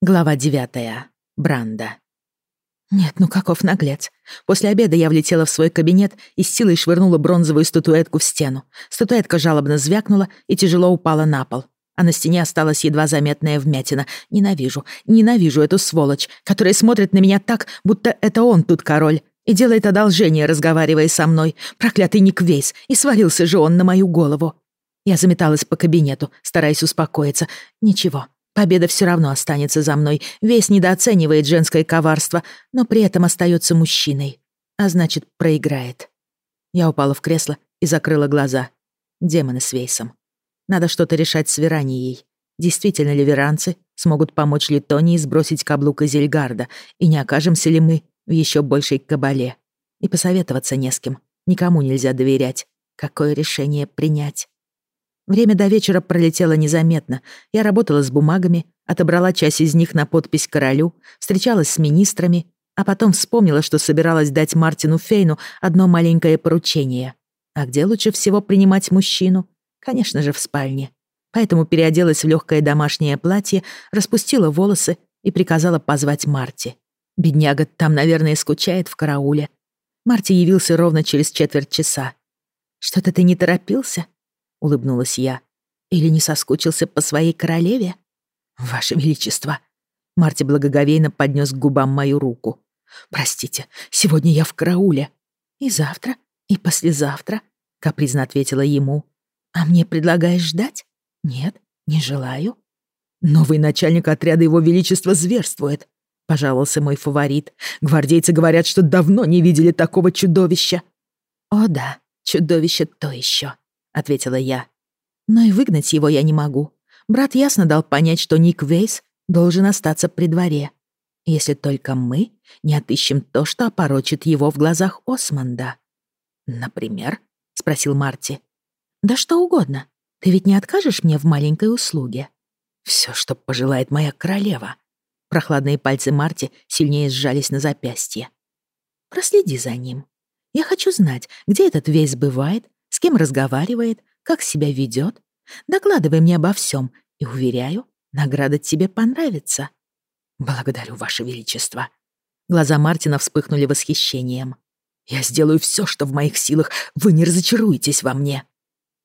Глава девятая. Бранда. Нет, ну каков наглец. После обеда я влетела в свой кабинет и с силой швырнула бронзовую статуэтку в стену. Статуэтка жалобно звякнула и тяжело упала на пол. А на стене осталась едва заметная вмятина. Ненавижу, ненавижу эту сволочь, которая смотрит на меня так, будто это он тут король, и делает одолжение, разговаривая со мной. Проклятый Ник Вейс, и свалился же он на мою голову. Я заметалась по кабинету, стараясь успокоиться. Ничего, Победа все равно останется за мной. Весь недооценивает женское коварство, но при этом остается мужчиной. А значит, проиграет. Я упала в кресло и закрыла глаза. Демоны с Вейсом. Надо что-то решать с Веранией. Действительно ли веранцы смогут помочь Литонии сбросить каблук Изельгарда, и не окажемся ли мы в еще большей кабале? И посоветоваться не с кем. Никому нельзя доверять. Какое решение принять? Время до вечера пролетело незаметно. Я работала с бумагами, отобрала часть из них на подпись королю, встречалась с министрами, а потом вспомнила, что собиралась дать Мартину Фейну одно маленькое поручение. А где лучше всего принимать мужчину? Конечно же, в спальне. Поэтому переоделась в легкое домашнее платье, распустила волосы и приказала позвать Марти. Бедняга там, наверное, скучает в карауле. Марти явился ровно через четверть часа. «Что-то ты не торопился?» — улыбнулась я. «Или не соскучился по своей королеве?» «Ваше Величество!» Марти благоговейно поднес к губам мою руку. «Простите, сегодня я в карауле». «И завтра, и послезавтра», — капризно ответила ему. «А мне предлагаешь ждать? Нет, не желаю». «Новый начальник отряда Его Величества зверствует», — пожаловался мой фаворит. «Гвардейцы говорят, что давно не видели такого чудовища». «О да, чудовище то еще», ответила я. Но и выгнать его я не могу. Брат ясно дал понять, что Ник Вейс должен остаться при дворе. Если только мы не отыщем то, что опорочит его в глазах Османда. «Например?» — спросил Марти. «Да что угодно. Ты ведь не откажешь мне в маленькой услуге?» «Всё, что пожелает моя королева». Прохладные пальцы Марти сильнее сжались на запястье. «Проследи за ним. Я хочу знать, где этот весь бывает с кем разговаривает, как себя ведет. Докладывай мне обо всем, и, уверяю, награда тебе понравится. Благодарю, Ваше Величество. Глаза Мартина вспыхнули восхищением. Я сделаю все, что в моих силах, вы не разочаруетесь во мне.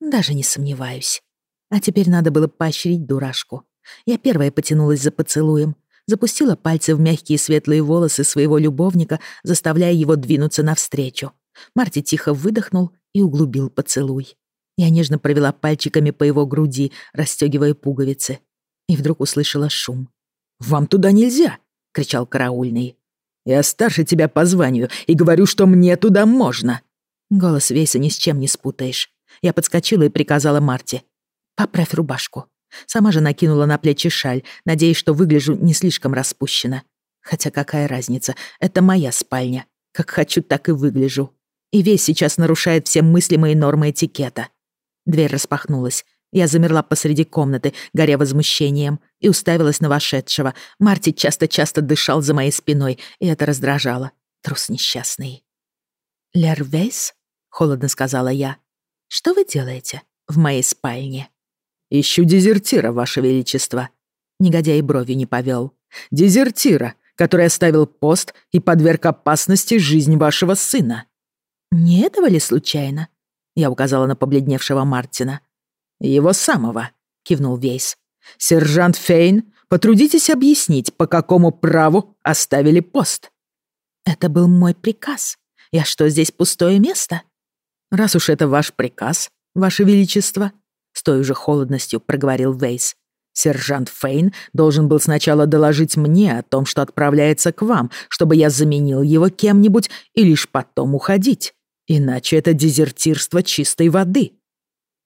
Даже не сомневаюсь. А теперь надо было поощрить дурашку. Я первая потянулась за поцелуем, запустила пальцы в мягкие светлые волосы своего любовника, заставляя его двинуться навстречу. Марти тихо выдохнул и углубил поцелуй. Я нежно провела пальчиками по его груди, расстегивая пуговицы. И вдруг услышала шум. «Вам туда нельзя!» — кричал караульный. «Я старше тебя по званию и говорю, что мне туда можно!» Голос Вейса ни с чем не спутаешь. Я подскочила и приказала Марте. «Поправь рубашку». Сама же накинула на плечи шаль, надеясь, что выгляжу не слишком распущена. Хотя какая разница, это моя спальня. Как хочу, так и выгляжу и весь сейчас нарушает все мыслимые нормы этикета. Дверь распахнулась. Я замерла посреди комнаты, горя возмущением, и уставилась на вошедшего. Марти часто-часто дышал за моей спиной, и это раздражало. Трус несчастный. «Лервейс?» — холодно сказала я. «Что вы делаете в моей спальне?» «Ищу дезертира, Ваше Величество». Негодяй брови не повел. «Дезертира, который оставил пост и подверг опасности жизнь вашего сына». «Не этого ли случайно?» Я указала на побледневшего Мартина. «Его самого», — кивнул Вейс. «Сержант Фейн, потрудитесь объяснить, по какому праву оставили пост». «Это был мой приказ. Я что, здесь пустое место?» «Раз уж это ваш приказ, ваше величество», — с той же холодностью проговорил Вейс. «Сержант Фейн должен был сначала доложить мне о том, что отправляется к вам, чтобы я заменил его кем-нибудь и лишь потом уходить. Иначе это дезертирство чистой воды.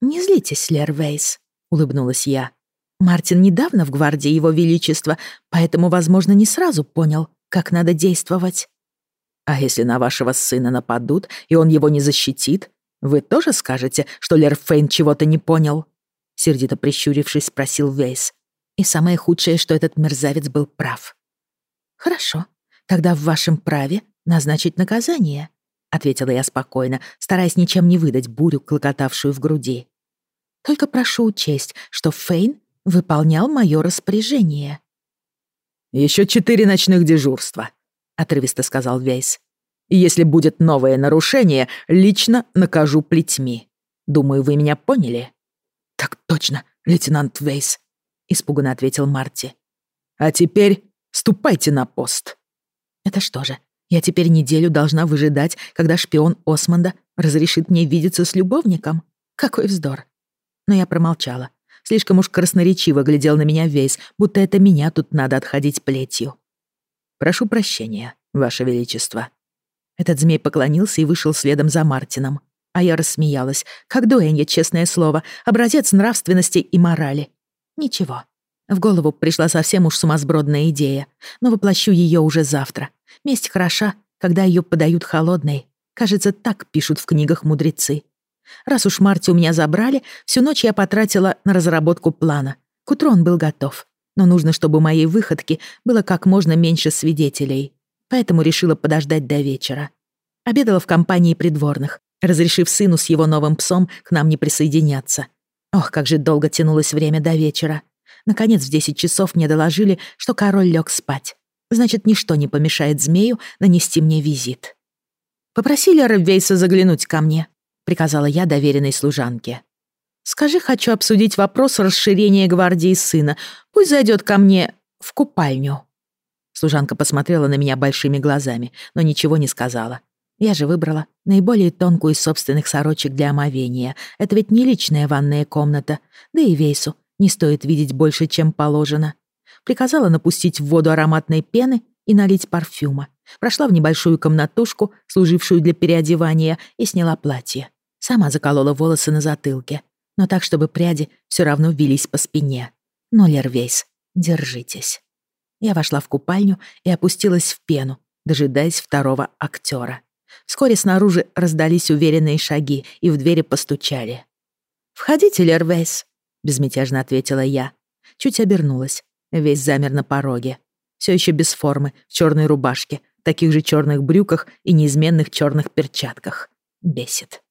«Не злитесь, Лер Вейс», — улыбнулась я. «Мартин недавно в гвардии Его Величества, поэтому, возможно, не сразу понял, как надо действовать». «А если на вашего сына нападут, и он его не защитит, вы тоже скажете, что Лер Фейн чего-то не понял?» Сердито прищурившись, спросил Вейс. И самое худшее, что этот мерзавец был прав. «Хорошо, тогда в вашем праве назначить наказание», — ответила я спокойно, стараясь ничем не выдать бурю, клокотавшую в груди. «Только прошу учесть, что Фейн выполнял мое распоряжение». Еще четыре ночных дежурства», — отрывисто сказал Вейс. «И если будет новое нарушение, лично накажу плетьми. Думаю, вы меня поняли?» «Так точно, лейтенант Вейс», — испуганно ответил Марти. «А теперь ступайте на пост». «Это что же, я теперь неделю должна выжидать, когда шпион Осмонда разрешит мне видеться с любовником? Какой вздор!» Но я промолчала. Слишком уж красноречиво глядел на меня Вейс, будто это меня тут надо отходить плетью. «Прошу прощения, Ваше Величество». Этот змей поклонился и вышел следом за Мартином. А я рассмеялась. Как дуэнье, честное слово, образец нравственности и морали. Ничего. В голову пришла совсем уж сумасбродная идея, но воплощу ее уже завтра. Месть хороша, когда ее подают холодной. Кажется, так пишут в книгах мудрецы. Раз уж Марти у меня забрали, всю ночь я потратила на разработку плана. К утру он был готов. Но нужно, чтобы моей выходки было как можно меньше свидетелей. Поэтому решила подождать до вечера. Обедала в компании придворных, разрешив сыну с его новым псом к нам не присоединяться. Ох, как же долго тянулось время до вечера. Наконец, в 10 часов мне доложили, что король лег спать. Значит, ничто не помешает змею нанести мне визит. Попросили Рэбвейса заглянуть ко мне приказала я доверенной служанке. «Скажи, хочу обсудить вопрос расширения гвардии сына. Пусть зайдет ко мне в купальню». Служанка посмотрела на меня большими глазами, но ничего не сказала. Я же выбрала наиболее тонкую из собственных сорочек для омовения. Это ведь не личная ванная комната, да и Вейсу не стоит видеть больше, чем положено. Приказала напустить в воду ароматной пены и налить парфюма. Прошла в небольшую комнатушку, служившую для переодевания, и сняла платье. Сама заколола волосы на затылке, но так, чтобы пряди все равно вились по спине. Но, Лервейс, держитесь. Я вошла в купальню и опустилась в пену, дожидаясь второго актера. Вскоре снаружи раздались уверенные шаги, и в двери постучали. «Входите, Лервейс», — безмятежно ответила я. Чуть обернулась. Весь замер на пороге. Все еще без формы, в черной рубашке, таких же черных брюках и неизменных черных перчатках. Бесит.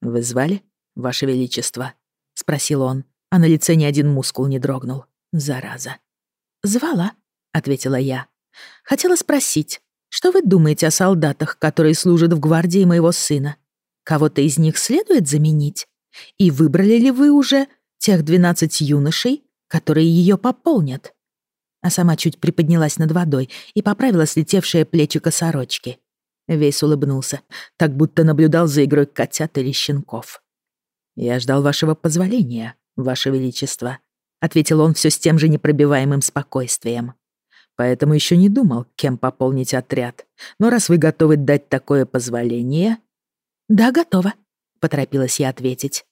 «Вы звали, Ваше Величество?» — спросил он, а на лице ни один мускул не дрогнул. Зараза. «Звала», — ответила я. «Хотела спросить, что вы думаете о солдатах, которые служат в гвардии моего сына? Кого-то из них следует заменить? И выбрали ли вы уже тех двенадцать юношей, которые ее пополнят?» А сама чуть приподнялась над водой и поправила слетевшее плечико сорочки. Вейс улыбнулся, так будто наблюдал за игрой котят или щенков. «Я ждал вашего позволения, ваше величество», — ответил он все с тем же непробиваемым спокойствием. «Поэтому еще не думал, кем пополнить отряд. Но раз вы готовы дать такое позволение...» «Да, готова», — поторопилась я ответить.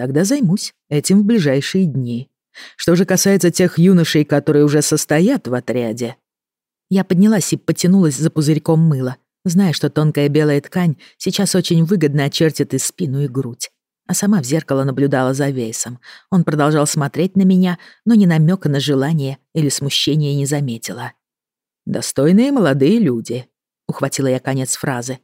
«Тогда займусь этим в ближайшие дни. Что же касается тех юношей, которые уже состоят в отряде...» Я поднялась и потянулась за пузырьком мыла, зная, что тонкая белая ткань сейчас очень выгодно очертит и спину, и грудь. А сама в зеркало наблюдала за Вейсом. Он продолжал смотреть на меня, но ни намека на желание или смущение не заметила. «Достойные молодые люди», — ухватила я конец фразы.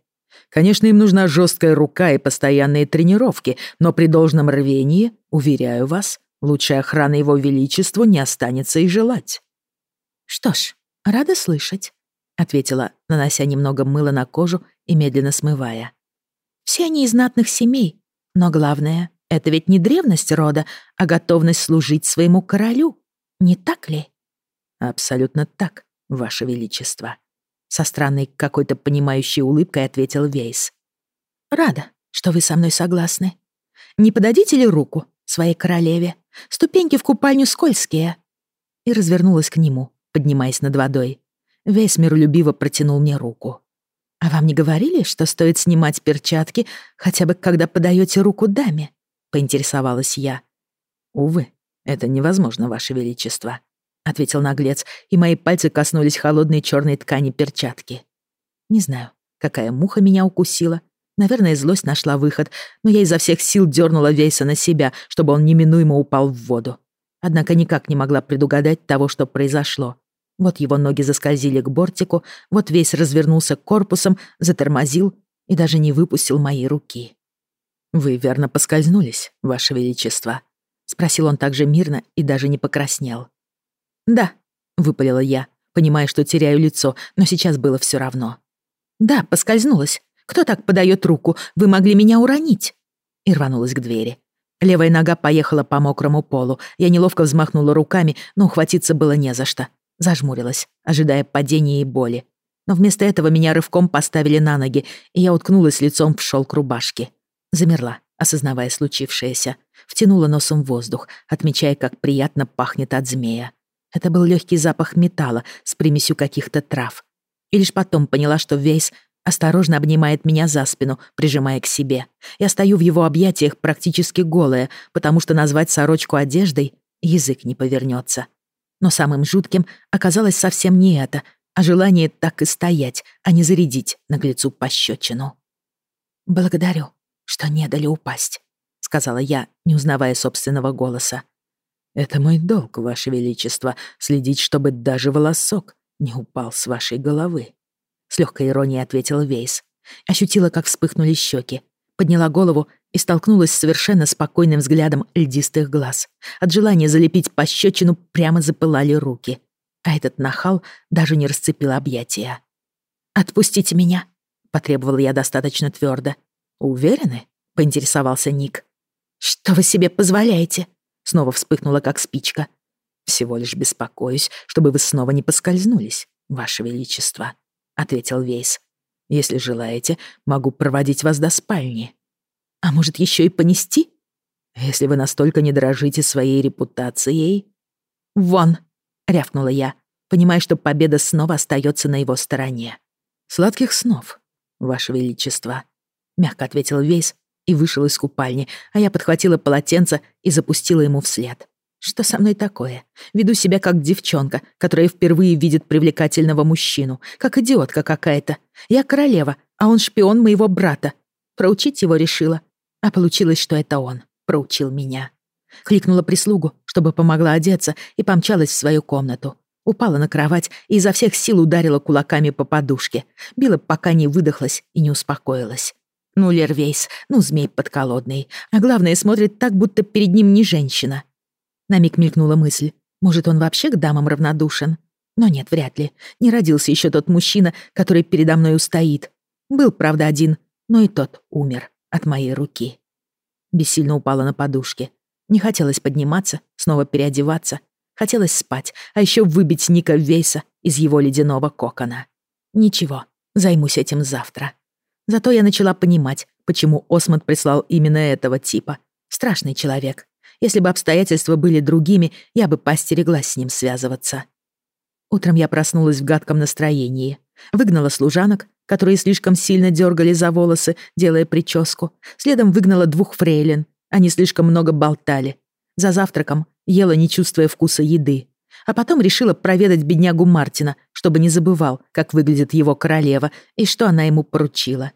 «Конечно, им нужна жесткая рука и постоянные тренировки, но при должном рвении, уверяю вас, лучшей охраны его величеству не останется и желать». «Что ж, рада слышать», — ответила, нанося немного мыла на кожу и медленно смывая. «Все они из знатных семей, но главное, это ведь не древность рода, а готовность служить своему королю, не так ли?» «Абсолютно так, Ваше Величество», — со странной какой-то понимающей улыбкой ответил Вейс. «Рада, что вы со мной согласны. Не подадите ли руку своей королеве? Ступеньки в купальню скользкие». И развернулась к нему, поднимаясь над водой. Весь миролюбиво протянул мне руку. «А вам не говорили, что стоит снимать перчатки, хотя бы когда подаете руку даме?» — поинтересовалась я. «Увы, это невозможно, Ваше Величество», — ответил наглец, и мои пальцы коснулись холодной черной ткани перчатки. Не знаю, какая муха меня укусила. Наверное, злость нашла выход, но я изо всех сил дернула Вейса на себя, чтобы он неминуемо упал в воду. Однако никак не могла предугадать того, что произошло. Вот его ноги заскользили к бортику, вот весь развернулся корпусом, затормозил и даже не выпустил мои руки. «Вы верно поскользнулись, Ваше Величество?» — спросил он также мирно и даже не покраснел. «Да», — выпалила я, понимая, что теряю лицо, но сейчас было все равно. «Да, поскользнулась. Кто так подает руку? Вы могли меня уронить!» И рванулась к двери. Левая нога поехала по мокрому полу. Я неловко взмахнула руками, но ухватиться было не за что. Зажмурилась, ожидая падения и боли. Но вместо этого меня рывком поставили на ноги, и я уткнулась лицом в шелк рубашки. Замерла, осознавая случившееся. Втянула носом воздух, отмечая, как приятно пахнет от змея. Это был легкий запах металла с примесью каких-то трав. И лишь потом поняла, что Вейс осторожно обнимает меня за спину, прижимая к себе. Я стою в его объятиях практически голая, потому что назвать сорочку одеждой язык не повернется. Но самым жутким оказалось совсем не это, а желание так и стоять, а не зарядить наглецу пощечину. «Благодарю, что не дали упасть», — сказала я, не узнавая собственного голоса. «Это мой долг, Ваше Величество, следить, чтобы даже волосок не упал с вашей головы», — с легкой иронией ответила Вейс. Ощутила, как вспыхнули щеки, подняла голову и столкнулась с совершенно спокойным взглядом льдистых глаз. От желания залепить пощечину прямо запылали руки. А этот нахал даже не расцепил объятия. «Отпустите меня», — потребовала я достаточно твердо. «Уверены?» — поинтересовался Ник. «Что вы себе позволяете?» Снова вспыхнула, как спичка. «Всего лишь беспокоюсь, чтобы вы снова не поскользнулись, Ваше Величество», — ответил Вейс. «Если желаете, могу проводить вас до спальни». «А может, еще и понести?» «Если вы настолько не дорожите своей репутацией...» «Вон!» — рявкнула я, понимая, что победа снова остается на его стороне. «Сладких снов, Ваше Величество», — мягко ответил Вейс и вышел из купальни, а я подхватила полотенце и запустила ему вслед. Что со мной такое? Веду себя как девчонка, которая впервые видит привлекательного мужчину, как идиотка какая-то. Я королева, а он шпион моего брата. Проучить его решила. А получилось, что это он проучил меня. Кликнула прислугу, чтобы помогла одеться, и помчалась в свою комнату. Упала на кровать и изо всех сил ударила кулаками по подушке. Била, пока не выдохлась и не успокоилась. Ну, Лервейс, ну, змей подколодный. А главное, смотрит так, будто перед ним не женщина. На миг мелькнула мысль. Может, он вообще к дамам равнодушен? Но нет, вряд ли. Не родился еще тот мужчина, который передо мной устоит. Был, правда, один, но и тот умер от моей руки. Бессильно упала на подушке. Не хотелось подниматься, снова переодеваться. Хотелось спать, а еще выбить Ника Вейса из его ледяного кокона. Ничего, займусь этим завтра. Зато я начала понимать, почему Осмонд прислал именно этого типа. Страшный человек. Если бы обстоятельства были другими, я бы постереглась с ним связываться. Утром я проснулась в гадком настроении. Выгнала служанок, которые слишком сильно дергали за волосы, делая прическу. Следом выгнала двух фрейлин. Они слишком много болтали. За завтраком ела, не чувствуя вкуса еды. А потом решила проведать беднягу Мартина, чтобы не забывал, как выглядит его королева и что она ему поручила.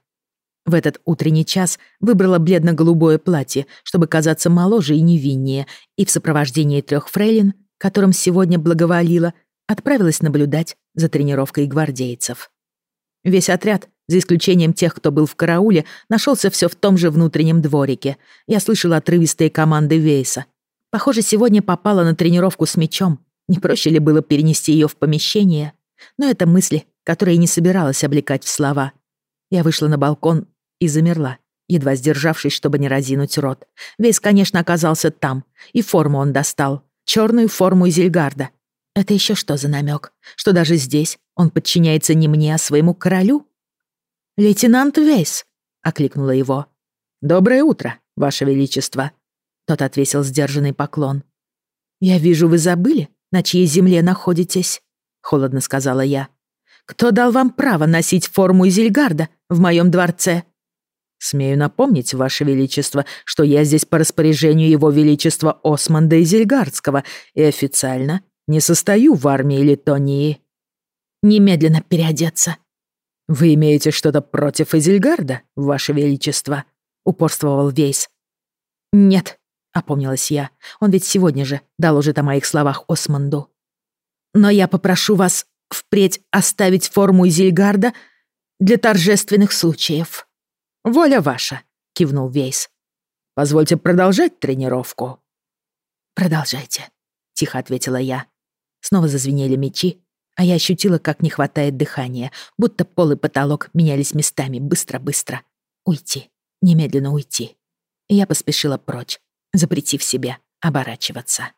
В этот утренний час выбрала бледно-голубое платье, чтобы казаться моложе и невиннее, и в сопровождении трех фрейлин, которым сегодня благоволила, отправилась наблюдать за тренировкой гвардейцев. Весь отряд, за исключением тех, кто был в карауле, нашелся все в том же внутреннем дворике. Я слышала отрывистые команды Вейса. Похоже, сегодня попала на тренировку с мечом, не проще ли было перенести ее в помещение? Но это мысли, которые не собиралась облекать в слова. Я вышла на балкон и замерла, едва сдержавшись, чтобы не разинуть рот. Весь, конечно, оказался там, и форму он достал. черную форму Зельгарда. Это еще что за намек? Что даже здесь он подчиняется не мне, а своему королю? «Лейтенант Вейс!» — окликнула его. «Доброе утро, Ваше Величество!» Тот отвесил сдержанный поклон. «Я вижу, вы забыли, на чьей земле находитесь?» — холодно сказала я. «Кто дал вам право носить форму Изельгарда в моем дворце?» «Смею напомнить, Ваше Величество, что я здесь по распоряжению Его Величества Османда Изельгардского и официально не состою в армии Литонии». «Немедленно переодеться». «Вы имеете что-то против Изельгарда, Ваше Величество?» — упорствовал Вейс. «Нет», — опомнилась я. «Он ведь сегодня же доложит о моих словах Османду. Но я попрошу вас впредь оставить форму Изельгарда для торжественных случаев». «Воля ваша», — кивнул Вейс. «Позвольте продолжать тренировку». «Продолжайте», — тихо ответила я. Снова зазвенели мечи, а я ощутила, как не хватает дыхания, будто пол и потолок менялись местами быстро-быстро. Уйти, немедленно уйти. И я поспешила прочь, запретив себе оборачиваться.